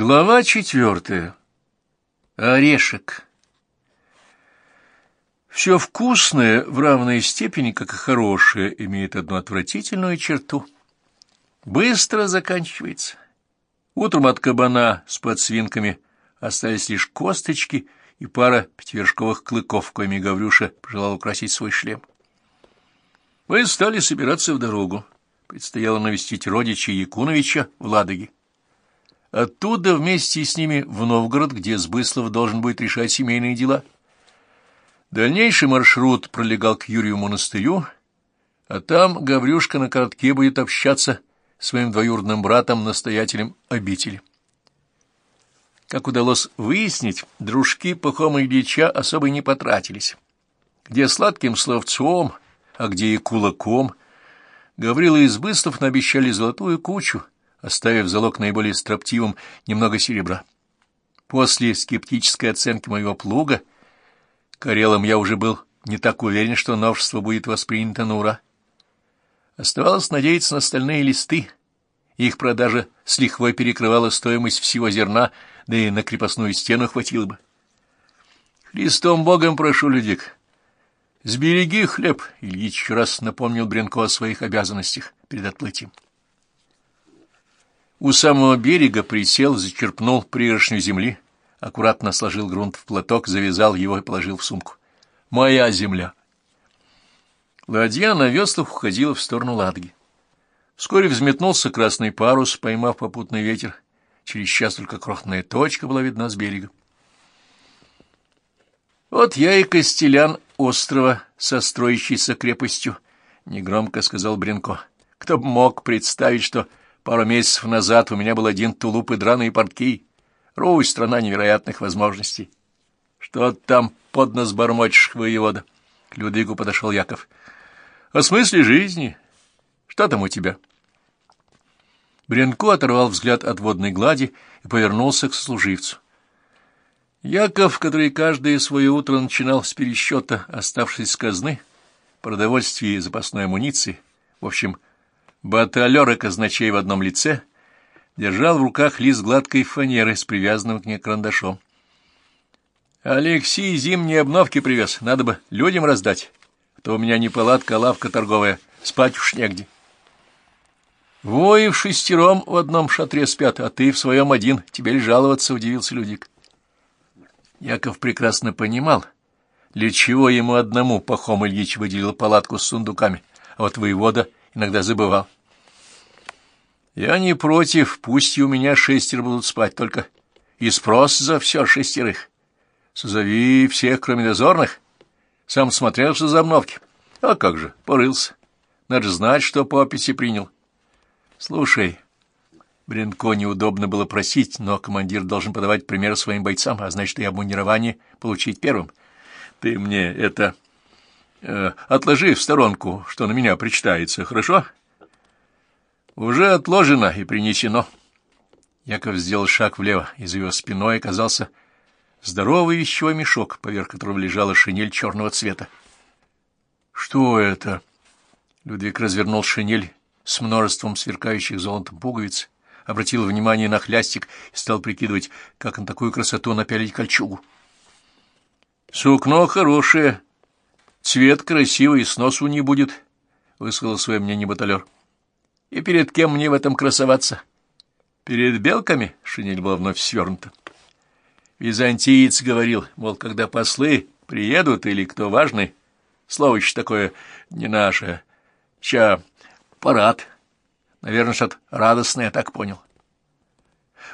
Глава четвертая. Орешек. Все вкусное в равной степени, как и хорошее, имеет одну отвратительную черту. Быстро заканчивается. Утром от кабана с подсвинками остались лишь косточки и пара пятивершковых клыков, коими Гаврюша пожелал украсить свой шлем. Мы стали собираться в дорогу. Предстояло навестить родича Якуновича в Ладоге. Оттуда вместе с ними в Новгород, где Сбыслов должен будет решать семейные дела. Дальнейший маршрут пролегал к Юрию монастырю, а там Гаврюшка на коротке будет общаться с своим двоюродным братом-настоятелем обители. Как удалось выяснить, дружки Пахома Ильича особо не потратились. Где сладким словцом, а где и кулаком, Гаврила и Сбыслов наобещали золотую кучу — оставив залог наиболее строптивым немного серебра. После скептической оценки моего плуга Карелом я уже был не так уверен, что новшество будет воспринято на ура. Оставалось надеяться на стальные листы. Их продажа с лихвой перекрывала стоимость всего зерна, да и на крепостную стену хватило бы. Христом Богом прошу, Людик, сбереги хлеб, Ильич раз напомнил Бренко о своих обязанностях перед отплытием. У самого берега присел, зачерпнул пригоршню земли, аккуратно сложил грунт в платок, завязал его и положил в сумку. «Моя земля!» Ладья на веслах уходила в сторону Ладги. Вскоре взметнулся красный парус, поймав попутный ветер. Через час только крохотная точка была видна с берега. «Вот я и Костелян острова со строящейся крепостью», — негромко сказал Бренко. «Кто б мог представить, что Пару месяцев назад у меня был один тулуп и драные портки. Русь — страна невероятных возможностей. Что там под нас бормочешь, воевода? К Людвигу подошел Яков. О смысле жизни? Что там у тебя? Бренко оторвал взгляд от водной глади и повернулся к сослуживцу. Яков, который каждое свое утро начинал с пересчета оставшейся казны, продовольствия и запасной амуниции, в общем, Баталер и казначей в одном лице держал в руках лист гладкой фанеры с привязанным к ней карандашом. Алексей зимние обновки привез, надо бы людям раздать, а то у меня не палатка, а лавка торговая, спать уж негде. Вои в шестером в одном шатре спят, а ты в своем один, тебе ли жаловаться, удивился Людик. Яков прекрасно понимал, для чего ему одному Пахом Ильич выделил палатку с сундуками, а вот воевода иногда забывал. Я не против, пусть и у меня шестеро будут спать, только и спрос за все шестерых. Созови всех, кроме дозорных. Сам смотрел, что за обновки. А как же, порылся. Надо знать, что по описи принял. Слушай, Бренко неудобно было просить, но командир должен подавать пример своим бойцам, а значит, и обмундирование получить первым. Ты мне это э, отложи в сторонку, что на меня причитается, хорошо? Уже отложено и принесено. Яков сделал шаг влево, и за его спиной оказался здоровый вещевой мешок, поверх которого лежала шинель черного цвета. «Что это?» Людвиг развернул шинель с множеством сверкающих золотом пуговиц, обратил внимание на хлястик и стал прикидывать, как на такую красоту напялить кольчугу. «Сукно хорошее, Цвет красивый, сносу не будет, — высказал свое мнение баталер. — И перед кем мне в этом красоваться? — Перед белками, — шинель была вновь свернута. Византиец говорил, мол, когда послы приедут или кто важный, слово еще такое не наше, ча парад. Наверное, что-то радостное, я так понял.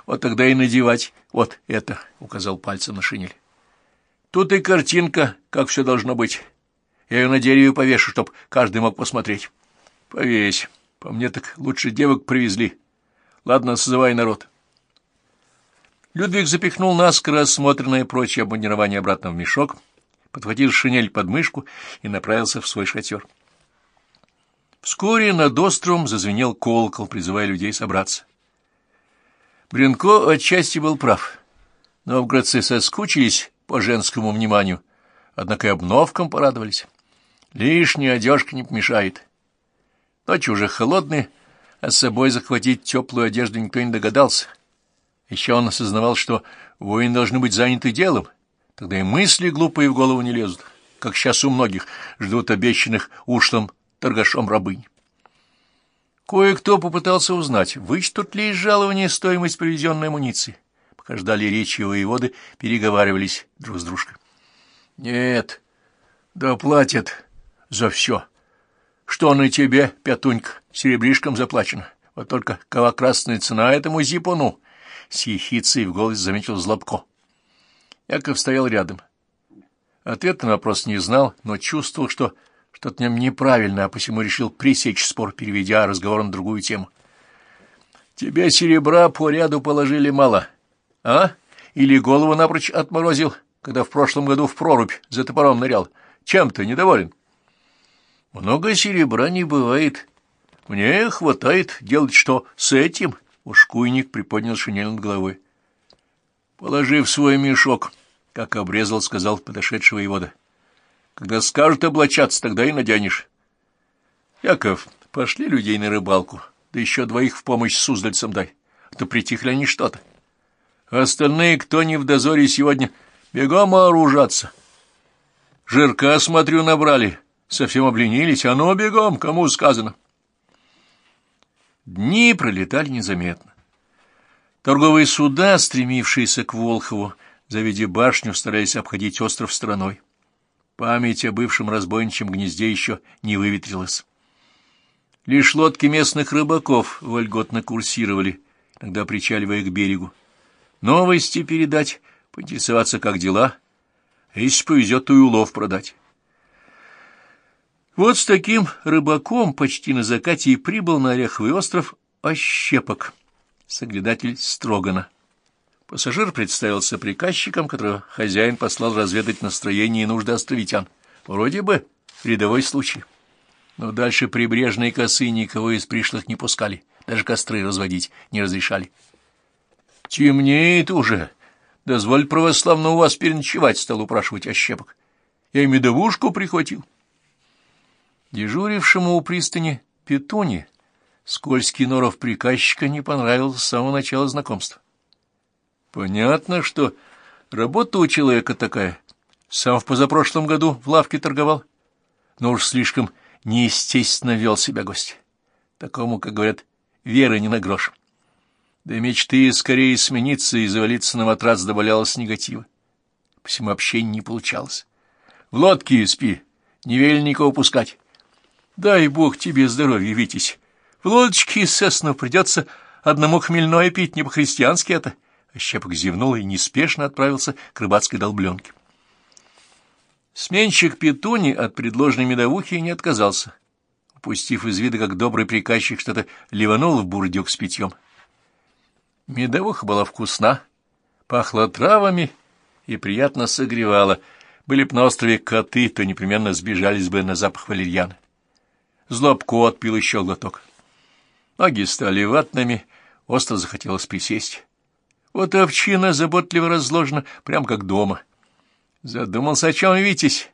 Вот тогда и надевать вот это, — указал пальцем на шинель. Тут и картинка, как все должно быть. Я ее на дереве повешу, чтоб каждый мог посмотреть. Повесь. По мне так лучше девок привезли. Ладно, созывай народ. Людвиг запихнул наскоро осмотренное прочее обмундирование обратно в мешок, подхватил шинель под мышку и направился в свой шатер. Вскоре над островом зазвенел колокол, призывая людей собраться. Бренко отчасти был прав. Новгородцы соскучились по женскому вниманию, однако и обновкам порадовались. Лишняя одежка не помешает. Ночи уже холодные, а с собой захватить теплую одежду никто не догадался. Еще он осознавал, что воины должны быть заняты делом, тогда и мысли глупые в голову не лезут, как сейчас у многих ждут обещанных ушлым торгашом рабынь. Кое-кто попытался узнать, вычтут ли из жалования стоимость привезенной амуниции. Пока ждали речи воеводы, переговаривались друг с дружкой. — Нет, да платят за все. Что на тебе, пятунька, серебришком заплачено. Вот только кого красная цена этому зипуну. С ехицей в голос заметил Злобко. Яков стоял рядом. Ответ на вопрос не знал, но чувствовал, что что-то в нем неправильно, а посему решил пресечь спор, переведя разговор на другую тему. «Тебе серебра по ряду положили мало, а? Или голову напрочь отморозил, когда в прошлом году в прорубь за топором нырял? Чем ты недоволен?» «Много серебра не бывает. Мне хватает делать что с этим?» Ушкуйник приподнял шинель над головой. «Положи в свой мешок», — как обрезал, сказал подошедший воевода. Когда скажут облачаться, тогда и наденешь. Яков, пошли людей на рыбалку, да еще двоих в помощь суздальцам дай, а то притихли они что-то. Остальные, кто не в дозоре сегодня, бегом оружаться. Жирка, смотрю, набрали, совсем обленились, а ну бегом, кому сказано. Дни пролетали незаметно. Торговые суда, стремившиеся к Волхову, завидя башню, старались обходить остров стороной. Память о бывшем разбойничьем гнезде еще не выветрилась. Лишь лодки местных рыбаков вольготно курсировали, иногда причаливая к берегу. Новости передать, поинтересоваться, как дела, если повезет, то и улов продать. Вот с таким рыбаком почти на закате и прибыл на Ореховый остров Ощепок, соглядатель Строгана. Пассажир представился приказчиком, которого хозяин послал разведать настроение и нужды островитян. Вроде бы рядовой случай. Но дальше прибрежные косы никого из пришлых не пускали, даже костры разводить не разрешали. — Темнеет уже. Дозволь православно у вас переночевать, — стал упрашивать Ощепок. Я и медовушку прихватил. Дежурившему у пристани Петуне скользкий норов приказчика не понравился с самого начала знакомства. Понятно, что работа у человека такая. Сам в позапрошлом году в лавке торговал. Но уж слишком неестественно вел себя гость. Такому, как говорят, веры не на грош. Да мечты скорее смениться и завалиться на матрас добавлялось негатива. Посему общения не получалось. В лодке спи, не вели никого пускать. Дай бог тебе здоровья, Витязь. В лодочке, естественно, придется одному хмельное пить, не по-христиански это. Щепок зевнул и неспешно отправился к рыбацкой долбленке. Сменщик Петуни от предложенной медовухи не отказался. Упустив из вида, как добрый приказчик что-то ливанул в бурдюк с питьем. Медовуха была вкусна, пахла травами и приятно согревала. Были б на острове коты, то непременно сбежались бы на запах валерьяны. Злобко отпил еще глоток. Ноги стали ватными, остро захотелось присесть. Вот овчина заботливо разложена, прям как дома. Задумался, о чем Витязь?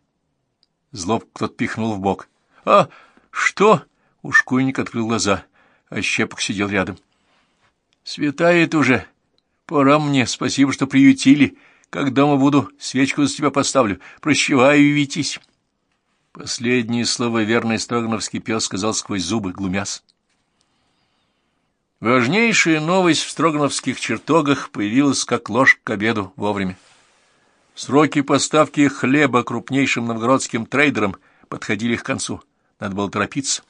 Злоб кто-то пихнул в бок. А что? Ушкуйник открыл глаза, а щепок сидел рядом. Светает уже. Пора мне, спасибо, что приютили. Как дома буду, свечку за тебя поставлю. Прощеваю, Витязь. Последние слова верный строгановский пес сказал сквозь зубы, глумясь. Важнейшая новость в строгановских чертогах появилась как ложь к обеду вовремя. Сроки поставки хлеба крупнейшим новгородским трейдерам подходили к концу. Надо было торопиться.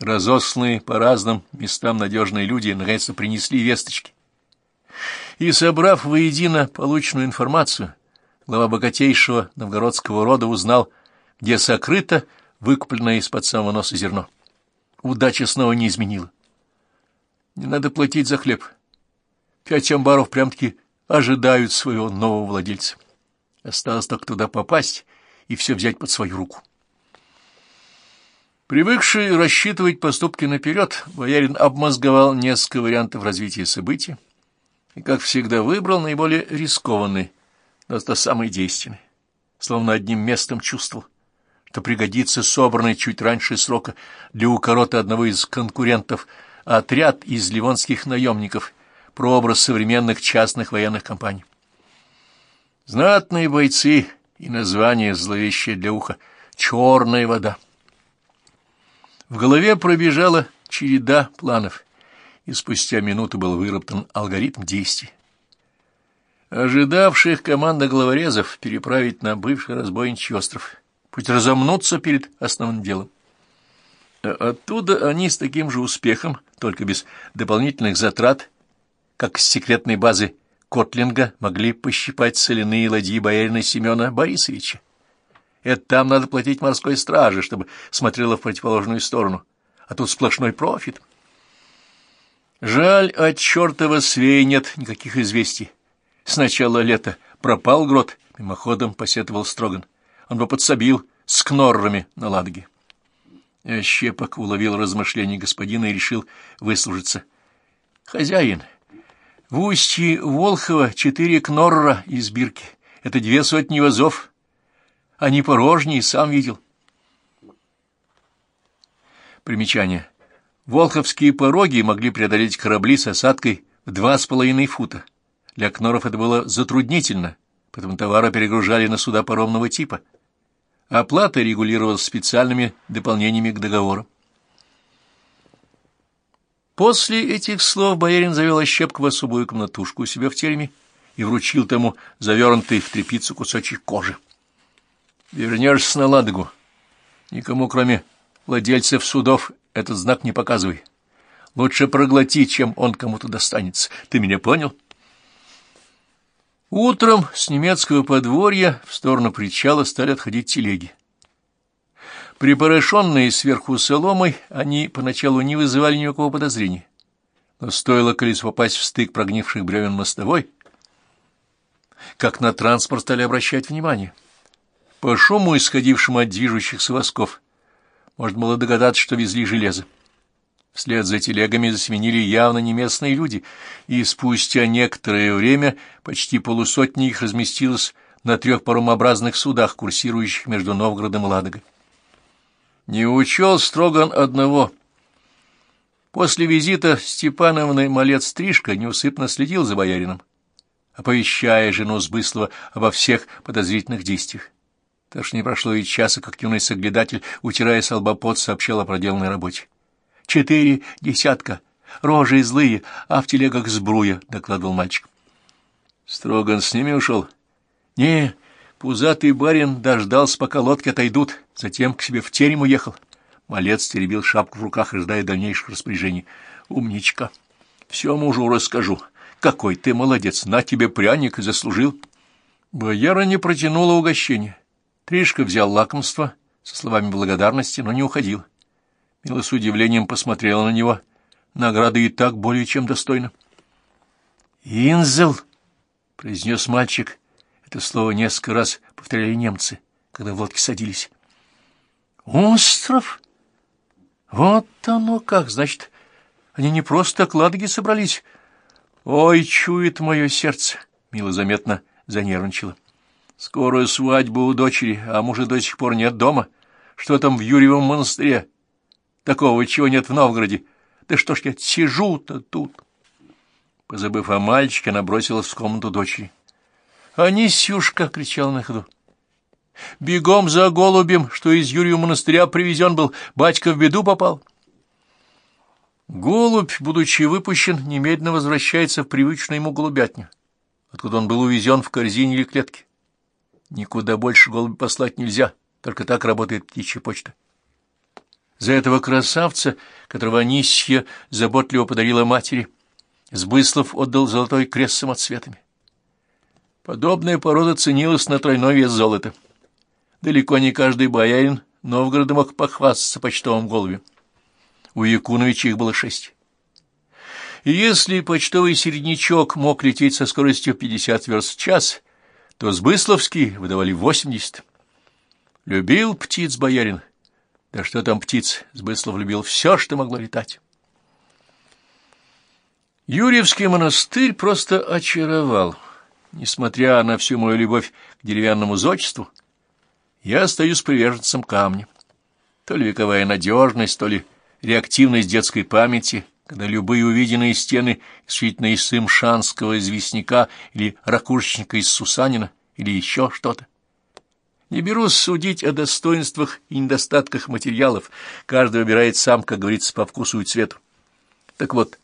Разосланные по разным местам надежные люди наконец-то принесли весточки. И, собрав воедино полученную информацию, глава богатейшего новгородского рода узнал, где сокрыто выкупленное из-под самого носа зерно. Удача снова не изменила. Не надо платить за хлеб. Пять амбаров прям-таки ожидают своего нового владельца. Осталось только туда попасть и все взять под свою руку. Привыкший рассчитывать поступки наперед, боярин обмозговал несколько вариантов развития событий и, как всегда, выбрал наиболее рискованный, но это самый действенный. Словно одним местом чувствовал, что пригодится собранный чуть раньше срока для укорота одного из конкурентов – отряд из ливонских наемников, прообраз современных частных военных компаний. Знатные бойцы и название зловещее для уха «Черная вода». В голове пробежала череда планов, и спустя минуту был выработан алгоритм действий. Ожидавших команда главорезов переправить на бывший разбойничий остров, пусть разомнуться перед основным делом. А оттуда они с таким же успехом, только без дополнительных затрат, как с секретной базы Котлинга, могли пощипать соляные ладьи боярина Семена Борисовича. Это там надо платить морской страже, чтобы смотрела в противоположную сторону, а тут сплошной профит. Жаль, от чертова свея нет никаких известий. С начала лета пропал грот, мимоходом посетовал Строган. Он бы подсобил с кноррами на Ладоге. Щепок уловил размышления господина и решил выслужиться. «Хозяин, в устье Волхова четыре кнорра из бирки. Это две сотни вазов. Они порожние, сам видел». Примечание. Волховские пороги могли преодолеть корабли с осадкой в два с половиной фута. Для кноров это было затруднительно, поэтому товары перегружали на суда паромного типа — Оплата регулировалась специальными дополнениями к договору. После этих слов боярин завел Ощепка в особую комнатушку у себя в тереме и вручил тому завернутый в тряпицу кусочек кожи. «Вернешься на Ладогу. Никому, кроме владельцев судов, этот знак не показывай. Лучше проглоти, чем он кому-то достанется. Ты меня понял?» Утром с немецкого подворья в сторону причала стали отходить телеги. Припорошенные сверху соломой, они поначалу не вызывали никакого подозрения. Но стоило колесу попасть в стык прогнивших бревен мостовой, как на транспорт стали обращать внимание. По шуму, исходившему от движущихся восков, можно было догадаться, что везли железо. Вслед за телегами засеменили явно не местные люди, и спустя некоторое время почти полусотни их разместилось на трех паромообразных судах, курсирующих между Новгородом и Ладогой. Не учел Строган одного. После визита Степановны малец Стрижка неусыпно следил за боярином, оповещая жену Сбыслова обо всех подозрительных действиях. Так что не прошло и часа, как юный соглядатель, утирая с сообщал о проделанной работе. Четыре десятка. Рожи злые, а в телегах сбруя, — докладывал мальчик. Строган с ними ушел? Не, пузатый барин дождался, пока лодки отойдут, затем к себе в терем уехал. Малец теребил шапку в руках, ожидая дальнейших распоряжений. Умничка. Все мужу расскажу. Какой ты молодец, на тебе пряник заслужил. Бояра не протянула угощение. Тришка взял лакомство со словами благодарности, но не уходил. Мила с удивлением посмотрела на него. Награда и так более чем достойна. «Инзел!» — произнес мальчик. Это слово несколько раз повторяли немцы, когда в лодке садились. «Остров? Вот оно как! Значит, они не просто к Ладоге собрались. Ой, чует мое сердце!» — Мила заметно занервничала. «Скоро свадьба у дочери, а мужа до сих пор нет дома. Что там в Юрьевом монастыре? Такого, чего нет в Новгороде. Да что ж я сижу-то тут? Позабыв о мальчике, она бросилась в комнату дочери. «Анисюшка!» — кричал на ходу. «Бегом за голубем, что из Юрия монастыря привезен был, батька в беду попал». Голубь, будучи выпущен, немедленно возвращается в привычную ему голубятню, откуда он был увезен в корзине или клетке. Никуда больше голубя послать нельзя, только так работает птичья почта. За этого красавца, которого Анисья заботливо подарила матери, Сбыслов отдал золотой крест самоцветами. Подобная порода ценилась на тройной вес золота. Далеко не каждый боярин Новгорода мог похвастаться почтовым голубем. У Якуновича их было шесть. И если почтовый середнячок мог лететь со скоростью 50 верст в час, то Сбысловский выдавали 80. Любил птиц боярин — да что там птиц, Сбыслов любил все, что могло летать. Юрьевский монастырь просто очаровал. Несмотря на всю мою любовь к деревянному зодчеству, я остаюсь приверженцем камня. То ли вековая надежность, то ли реактивность детской памяти когда любые увиденные стены исключительно из сымшанского известняка или ракушечника из Сусанина или еще что-то. Не берусь судить о достоинствах и недостатках материалов, каждый выбирает сам, как говорится, по вкусу и цвету. Так вот,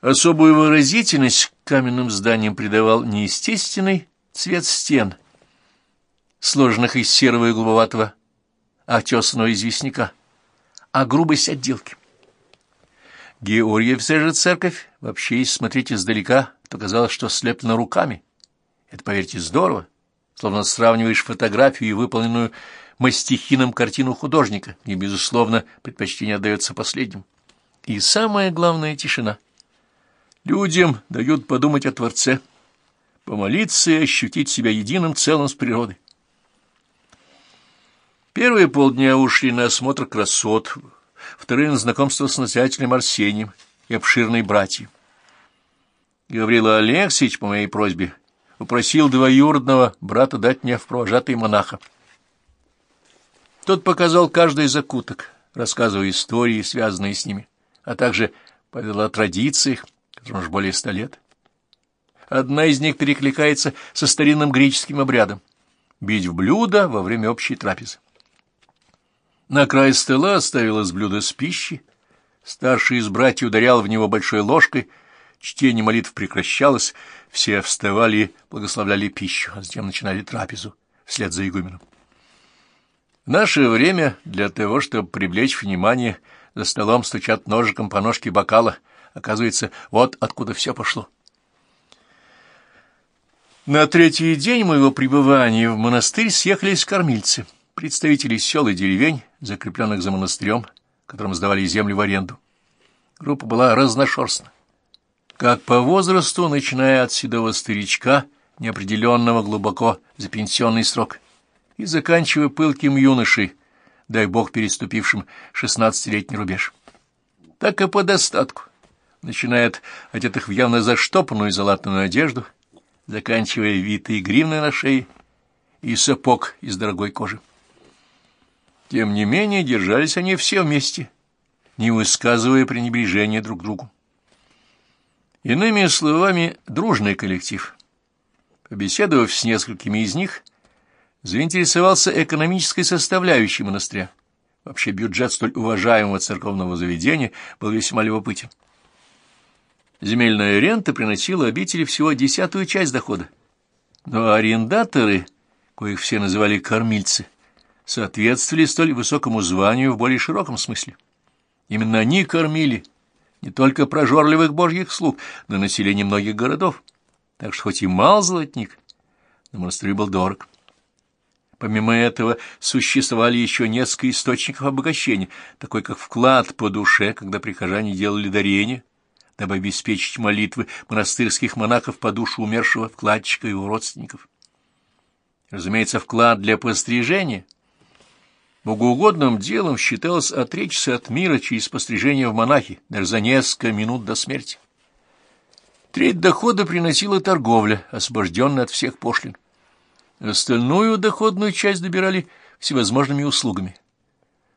особую выразительность каменным зданиям придавал неестественный цвет стен, сложенных из серого и голубоватого отесанного известняка, а грубость отделки. Георгиевская же церковь, вообще, если смотреть издалека, то казалось, что слеплена руками. Это, поверьте, здорово, словно сравниваешь фотографию и выполненную мастихином картину художника, и, безусловно, предпочтение отдается последним. И самое главное — тишина. Людям дают подумать о Творце, помолиться и ощутить себя единым целым с природой. Первые полдня ушли на осмотр красот, вторые на знакомство с настоятелем Арсением и обширной братьей. Гаврила Алексеевич, по моей просьбе, упросил двоюродного брата дать мне в провожатый монаха. Тот показал каждый закуток, рассказывая истории, связанные с ними, а также поведал о традициях, которым уж более ста лет. Одна из них перекликается со старинным греческим обрядом — бить в блюдо во время общей трапезы. На край стола ставилось блюдо с пищей, старший из братьев ударял в него большой ложкой, чтение молитв прекращалось, все вставали и благословляли пищу, а затем начинали трапезу вслед за игуменом. В наше время для того, чтобы привлечь внимание, за столом стучат ножиком по ножке бокала. Оказывается, вот откуда все пошло. На третий день моего пребывания в монастырь съехались кормильцы — представители сел и деревень, закрепленных за монастырем, которым сдавали землю в аренду. Группа была разношерстна. Как по возрасту, начиная от седого старичка, неопределенного глубоко за пенсионный срок, и заканчивая пылким юношей, дай бог переступившим шестнадцатилетний рубеж. Так и по достатку, начиная от одетых в явно заштопанную залатанную одежду, заканчивая витой гривной на шее и сапог из дорогой кожи. Тем не менее, держались они все вместе, не высказывая пренебрежения друг к другу. Иными словами, дружный коллектив. Побеседовав с несколькими из них, заинтересовался экономической составляющей монастыря. Вообще бюджет столь уважаемого церковного заведения был весьма любопытен. Земельная рента приносила обители всего десятую часть дохода. Но арендаторы, коих все называли кормильцы, — соответствовали столь высокому званию в более широком смысле. Именно они кормили не только прожорливых божьих слуг, но и население многих городов. Так что хоть и мал золотник, но монастырь был дорог. Помимо этого существовали еще несколько источников обогащения, такой как вклад по душе, когда прихожане делали дарение, дабы обеспечить молитвы монастырских монахов по душу умершего вкладчика и его родственников. Разумеется, вклад для пострижения — Богоугодным делом считалось отречься от мира через пострижение в монахи, даже за несколько минут до смерти. Треть дохода приносила торговля, освобожденная от всех пошлин. Остальную доходную часть добирали всевозможными услугами.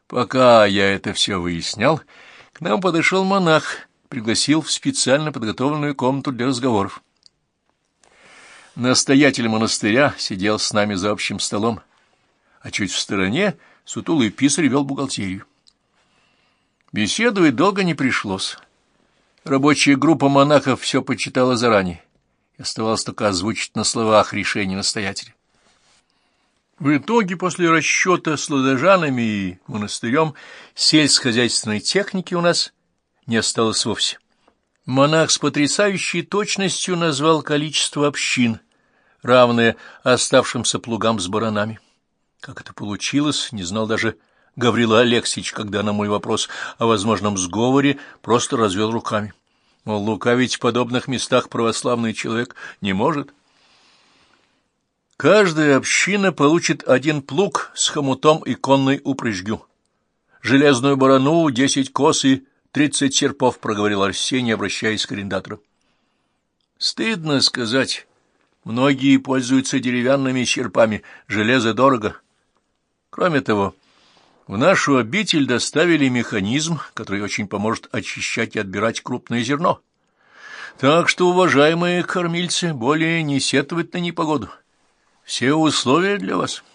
Пока я это все выяснял, к нам подошел монах, пригласил в специально подготовленную комнату для разговоров. Настоятель монастыря сидел с нами за общим столом, а чуть в стороне — сутулый писарь вел бухгалтерию. Беседовать долго не пришлось. Рабочая группа монахов все почитала заранее. Оставалось только озвучить на словах решение настоятеля. В итоге, после расчета с ладожанами и монастырем, сельскохозяйственной техники у нас не осталось вовсе. Монах с потрясающей точностью назвал количество общин, равное оставшимся плугам с баранами. Как это получилось, не знал даже Гаврила Алексеевич, когда на мой вопрос о возможном сговоре просто развел руками. Мол, лукавить в подобных местах православный человек не может. Каждая община получит один плуг с хомутом и конной упряжью. Железную барану, десять кос и тридцать серпов, проговорил Арсений, обращаясь к арендатору. Стыдно сказать. Многие пользуются деревянными черпами, железо дорого. Кроме того, В нашу обитель доставили механизм, который очень поможет очищать и отбирать крупное зерно. Так что, уважаемые кормильцы, более не сетовать на непогоду. Все условия для вас —